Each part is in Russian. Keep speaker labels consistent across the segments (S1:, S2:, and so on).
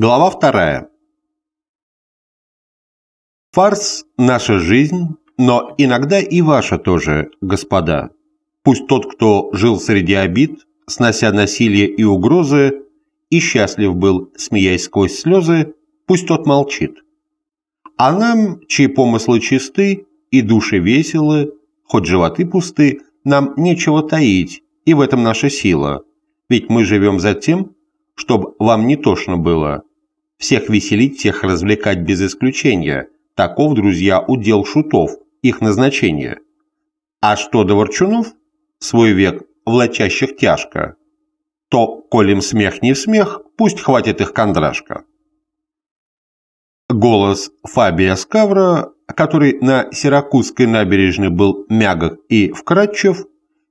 S1: Глава вторая. Фарс – наша жизнь, но иногда и ваша тоже, господа. Пусть тот, кто жил среди обид, снося насилие и угрозы, и счастлив был, смеясь сквозь слезы, пусть тот молчит. А нам, чьи помыслы чисты и души веселы, хоть животы пусты, нам нечего таить, и в этом наша сила. Ведь мы живем за тем, чтобы вам не тошно было. Всех веселить, всех развлекать без исключения. Таков, друзья, удел шутов, их назначение. А что до ворчунов? Свой век влачащих тяжко. То, коль им смех не в смех, пусть хватит их кондрашка. Голос Фабия Скавра, который на Сиракузской набережной был мягок и вкрадчив,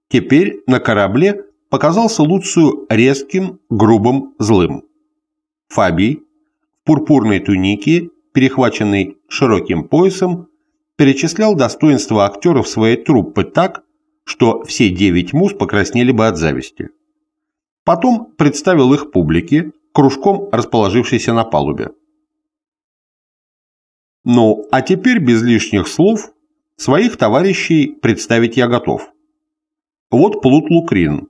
S1: теперь на корабле показался Луцию резким, грубым, злым. Фабий пурпурной тунике, перехваченный широким поясом, перечислял достоинства актеров своей труппы так, что все девять муз покраснели бы от зависти. Потом представил их публике, кружком расположившейся на палубе. Ну, а теперь без лишних слов своих товарищей представить я готов. Вот Плут Лукрин.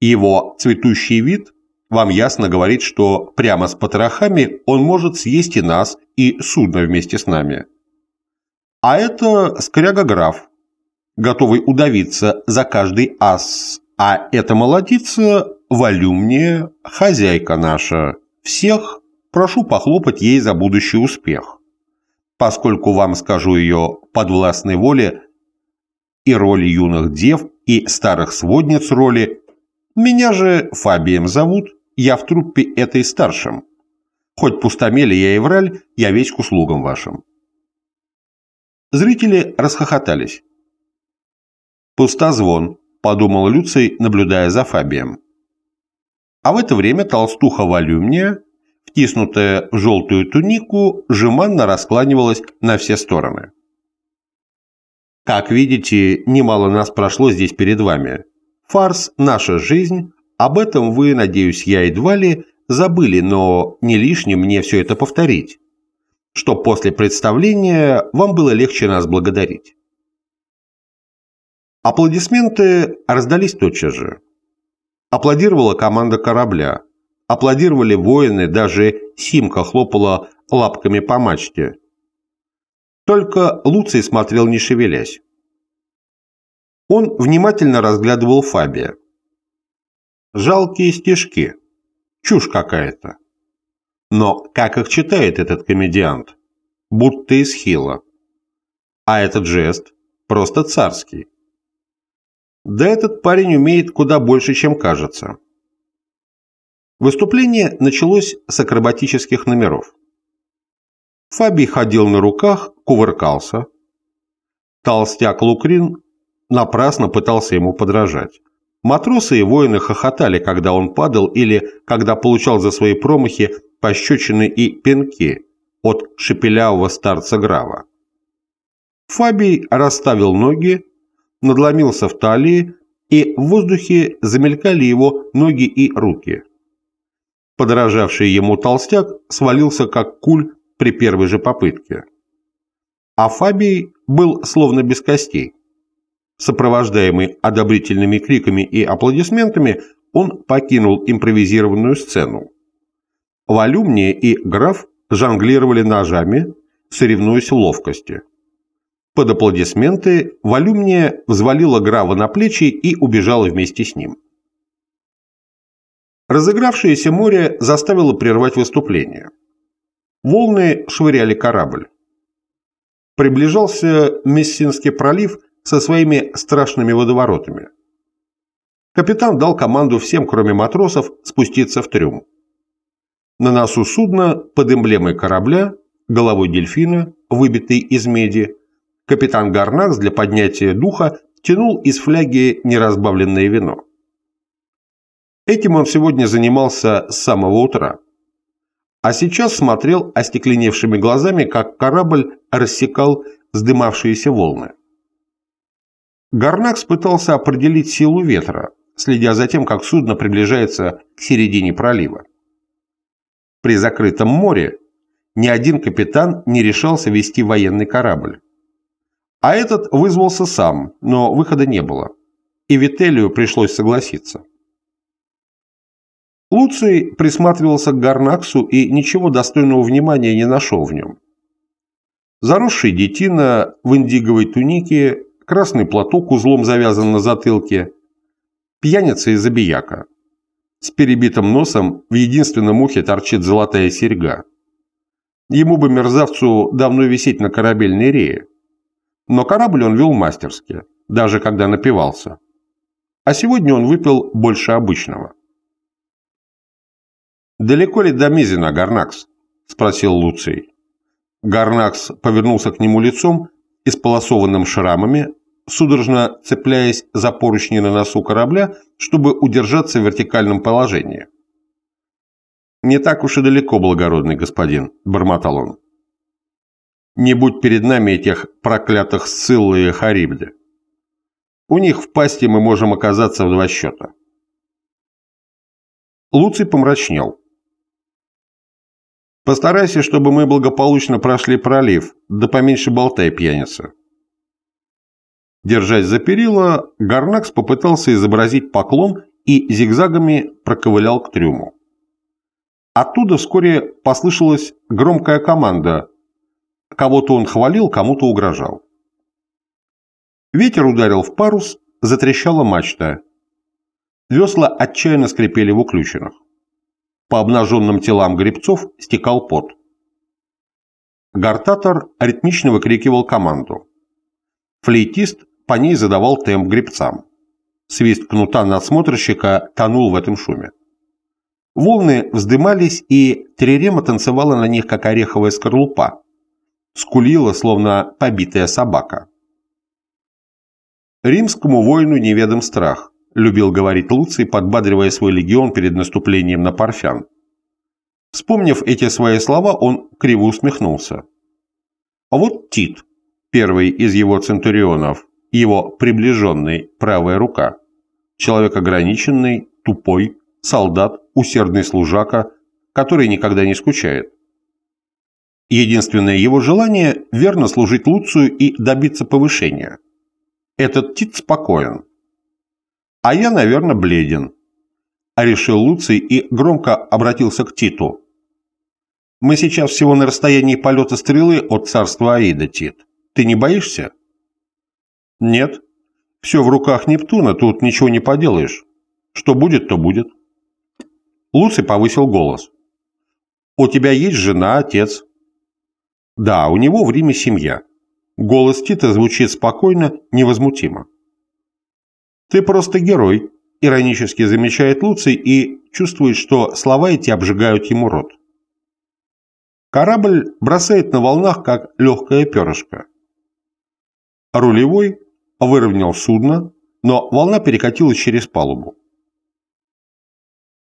S1: Его цветущий вид вам ясно говорит, что прямо с потрохами он может съесть и нас, и судно вместе с нами. А это скряга-граф, готовый удавиться за каждый ас, а эта молодица валюмнее, хозяйка наша. Всех прошу похлопать ей за будущий успех поскольку вам скажу ее подвластной воле и роли юных дев, и старых сводниц роли. Меня же Фабием зовут, я в труппе этой старшим. Хоть пустомели я и враль, я весь к услугам вашим. Зрители расхохотались. «Пустозвон», — подумал Люций, наблюдая за Фабием. А в это время толстуха Валюмния втиснутая в желтую тунику, жеманно раскланивалась на все стороны. Как видите, немало нас прошло здесь перед вами. Фарс – наша жизнь, об этом вы, надеюсь, я едва ли забыли, но не лишне мне все это повторить, чтоб после представления вам было легче нас благодарить. Аплодисменты раздались тотчас же. Аплодировала команда корабля, Аплодировали воины, даже Симка хлопала лапками по мачте. Только Луций смотрел не шевелясь. Он внимательно разглядывал Фабия. Жалкие стежки. Чушь какая-то. Но как их читает этот комедиант? Будто из хила. А этот жест просто царский. Да этот парень умеет куда больше, чем кажется. Выступление началось с акробатических номеров. Фабий ходил на руках, кувыркался. Толстяк Лукрин напрасно пытался ему подражать. Матросы и воины хохотали, когда он падал или когда получал за свои промахи пощечины и пинки от шепелявого старца Грава. Фабий расставил ноги, надломился в талии, и в воздухе замелькали его ноги и руки. Подражавший ему толстяк свалился как куль при первой же попытке. А Фабий был словно без костей. Сопровождаемый одобрительными криками и аплодисментами, он покинул импровизированную сцену. Валюмния и граф жонглировали ножами, соревнуясь в ловкости. Под аплодисменты Валюмния взвалила Грава на плечи и убежала вместе с ним. Разыгравшееся море заставило прервать выступление. Волны швыряли корабль. Приближался Мессинский пролив со своими страшными водоворотами. Капитан дал команду всем, кроме матросов, спуститься в трюм. На носу судна под эмблемой корабля, головой дельфина, выбитой из меди, капитан Гарнакс для поднятия духа тянул из фляги неразбавленное вино. Этим он сегодня занимался с самого утра. А сейчас смотрел остекленевшими глазами, как корабль рассекал вздымавшиеся волны. Гарнакс пытался определить силу ветра, следя за тем, как судно приближается к середине пролива. При закрытом море ни один капитан не решался вести военный корабль. А этот вызвался сам, но выхода не было. И Вителию пришлось согласиться. Луций присматривался к Гарнаксу и ничего достойного внимания не нашел в нем. Заросший детина в индиговой тунике, красный платок узлом завязан на затылке, пьяница и забияка. С перебитым носом в единственном ухе торчит золотая серьга. Ему бы, мерзавцу, давно висеть на корабельной рее. Но корабль он вел мастерски, даже когда напивался. А сегодня он выпил больше обычного. «Далеко ли до Мизина, Гарнакс?» – спросил Луций. Гарнакс повернулся к нему лицом, исполосованным шрамами, судорожно цепляясь за поручни на носу корабля, чтобы удержаться в вертикальном положении. «Не так уж и далеко, благородный господин», – бормотал он. «Не будь перед нами этих проклятых Сциллы и Харибды. У них в пасти мы можем оказаться в два счета». Луций помрачнел. «Постарайся, чтобы мы благополучно прошли пролив, да поменьше болтай, пьяница». Держась за перила, Гарнакс попытался изобразить поклон и зигзагами проковылял к трюму. Оттуда вскоре послышалась громкая команда. Кого-то он хвалил, кому-то угрожал. Ветер ударил в парус, затрещала мачта. Весла отчаянно скрипели в уключенных. По обнаженным телам гребцов стекал пот. Гартатор ритмично выкрикивал команду. Флейтист по ней задавал темп гребцам. Свист кнута надсмотрщика тонул в этом шуме. Волны вздымались, и Теререма танцевала на них, как ореховая скорлупа. Скулила, словно побитая собака. «Римскому воину неведом страх», — любил говорить Луций, подбадривая свой легион перед наступлением на Парфян. Вспомнив эти свои слова, он криво усмехнулся. А вот Тит, первый из его центурионов, его приближенный правая рука, человек ограниченный, тупой, солдат, усердный служака, который никогда не скучает. Единственное его желание – верно служить Луцию и добиться повышения. Этот Тит спокоен. А я, наверное, бледен. А решил Луций и громко обратился к Титу. Мы сейчас всего на расстоянии полета стрелы от царства Аида, Тит. Ты не боишься? Нет. Все в руках Нептуна, тут ничего не поделаешь. Что будет, то будет. Луций повысил голос. «У тебя есть жена, отец?» «Да, у него в Риме семья». Голос Тита звучит спокойно, невозмутимо. «Ты просто герой», – иронически замечает Луций и чувствует, что слова эти обжигают ему рот. Корабль бросает на волнах, как легкое перышко. Рулевой выровнял судно, но волна перекатилась через палубу.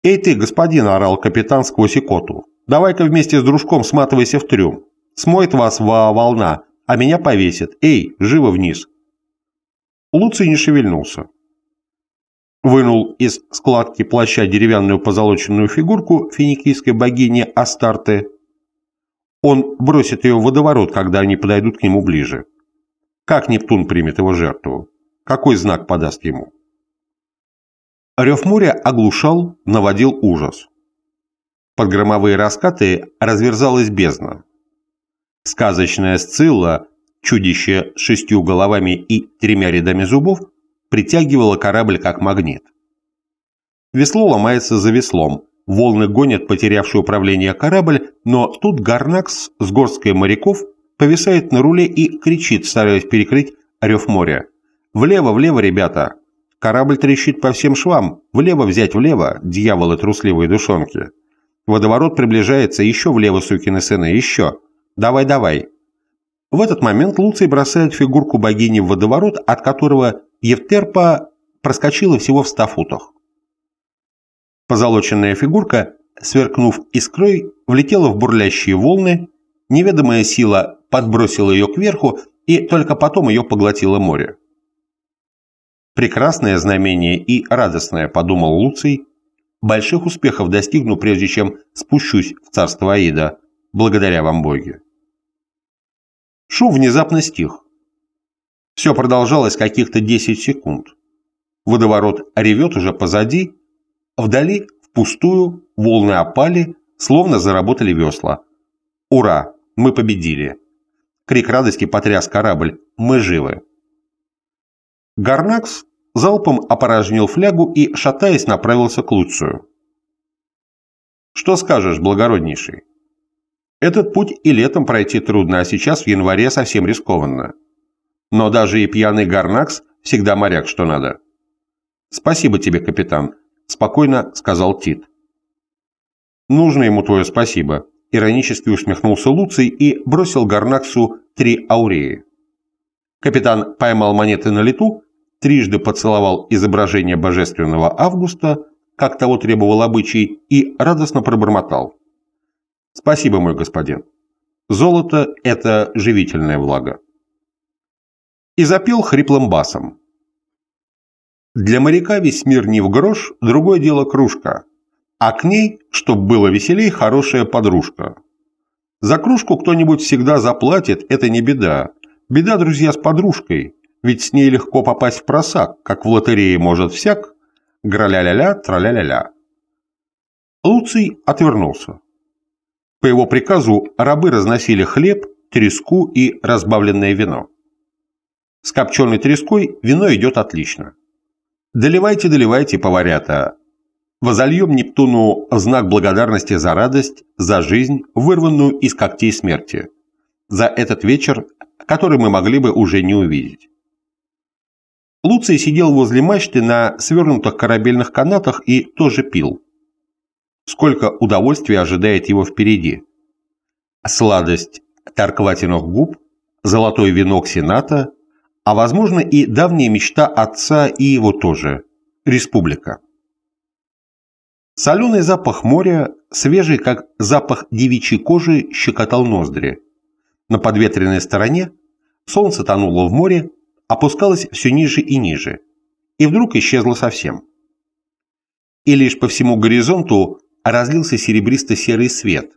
S1: «Эй ты, господин!» – орал капитан сквозь икоту. «Давай-ка вместе с дружком сматывайся в трюм. Смоет вас во волна, а меня повесит. Эй, живо вниз!» Луций не шевельнулся. Вынул из складки плаща деревянную позолоченную фигурку финикийской богини Астарты. Он бросит ее в водоворот, когда они подойдут к нему ближе. Как Нептун примет его жертву? Какой знак подаст ему? Рев моря оглушал, наводил ужас. Под громовые раскаты разверзалась бездна. Сказочная Сцилла, чудище с шестью головами и тремя рядами зубов, притягивала корабль как магнит. Весло ломается за веслом, волны гонят потерявший управление корабль, но тут Гарнакс с горсткой моряков повисает на руле и кричит, стараясь перекрыть рев моря. «Влево, влево, ребята! Корабль трещит по всем швам. Влево взять влево, дьяволы трусливые душонки. Водоворот приближается, еще влево, сукины сыны, еще. Давай, давай. В этот момент Луций бросает фигурку богини в водоворот, от которого Евтерпа проскочила всего в ста футах. Позолоченная фигурка, сверкнув искрой, влетела в бурлящие волны, неведомая сила подбросила ее кверху, и только потом ее поглотило море. Прекрасное знамение и радостное, подумал Луций, больших успехов достигну, прежде чем спущусь в царство Аида, благодаря вам, боги. Шум внезапно стих. Все продолжалось каких-то 10 секунд. Водоворот ревет уже позади, вдали, впустую, волны опали, словно заработали весла. Ура! Мы победили! Крик радости потряс корабль. Мы живы! Гарнакс залпом опорожнил флягу и, шатаясь, направился к Луцию. «Что скажешь, благороднейший? Этот путь и летом пройти трудно, а сейчас в январе совсем рискованно. Но даже и пьяный Гарнакс всегда моряк, что надо». «Спасибо тебе, капитан», – спокойно сказал Тит. «Нужно ему твое спасибо», – иронически усмехнулся Луций и бросил Гарнаксу три ауреи. Капитан поймал монеты на лету, трижды поцеловал изображение божественного Августа, как того требовал обычай, и радостно пробормотал. «Спасибо, мой господин. Золото – это живительное благо». И запел хриплым басом. «Для моряка весь мир не в грош, другое дело кружка, а к ней, чтоб было веселей, хорошая подружка. За кружку кто-нибудь всегда заплатит, это не беда, Беда, друзья, с подружкой, ведь с ней легко попасть в просак, как в лотерее может всяк, граля-ля-ля, траля-ля-ля. Луций отвернулся. По его приказу рабы разносили хлеб, треску и разбавленное вино. С копченой треской вино идет отлично. Доливайте, доливайте, поварята. Возольем Нептуну знак благодарности за радость, за жизнь, вырванную из когтей смерти. За этот вечер который мы могли бы уже не увидеть. Луций сидел возле мачты на свернутых корабельных канатах и тоже пил. Сколько удовольствия ожидает его впереди. Сладость таркватиных губ, золотой венок Сената, а возможно и давняя мечта отца и его тоже – республика. Соленый запах моря, свежий как запах девичьей кожи, щекотал ноздри – на подветренной стороне солнце тонуло в море, опускалось все ниже и ниже, и вдруг исчезло совсем. И лишь по всему горизонту разлился серебристо-серый свет,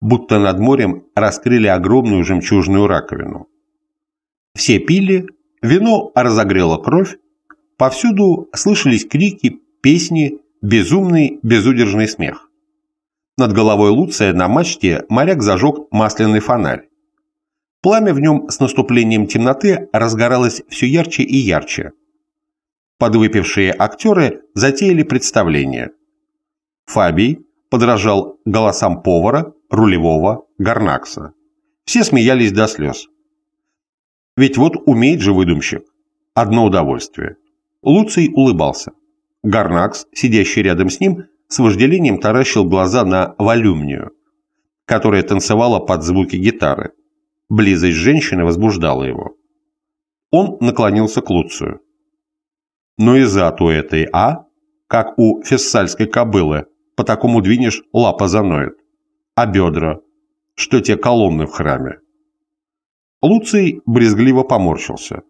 S1: будто над морем раскрыли огромную жемчужную раковину. Все пили, вино разогрело кровь, повсюду слышались крики, песни, безумный, безудержный смех. Над головой Луция на мачте моряк зажег масляный фонарь. Пламя в нем с наступлением темноты разгоралось все ярче и ярче. Подвыпившие актеры затеяли представление. Фабий подражал голосам повара, рулевого, гарнакса. Все смеялись до слез. Ведь вот умеет же выдумщик. Одно удовольствие. Луций улыбался. Гарнакс, сидящий рядом с ним, с вожделением таращил глаза на валюмнию, которая танцевала под звуки гитары. Близость женщины возбуждала его. Он наклонился к Луцию. «Ну и зад у этой, а? Как у фессальской кобылы. По такому двинешь, лапа заноет. А бедра? Что те колонны в храме?» Луций брезгливо поморщился.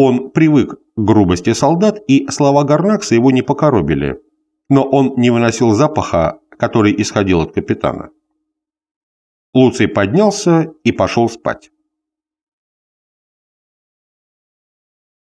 S1: Он привык к грубости солдат, и слова Гарнакса его не покоробили – но он не выносил запаха, который исходил от капитана. Луций поднялся и пошел спать.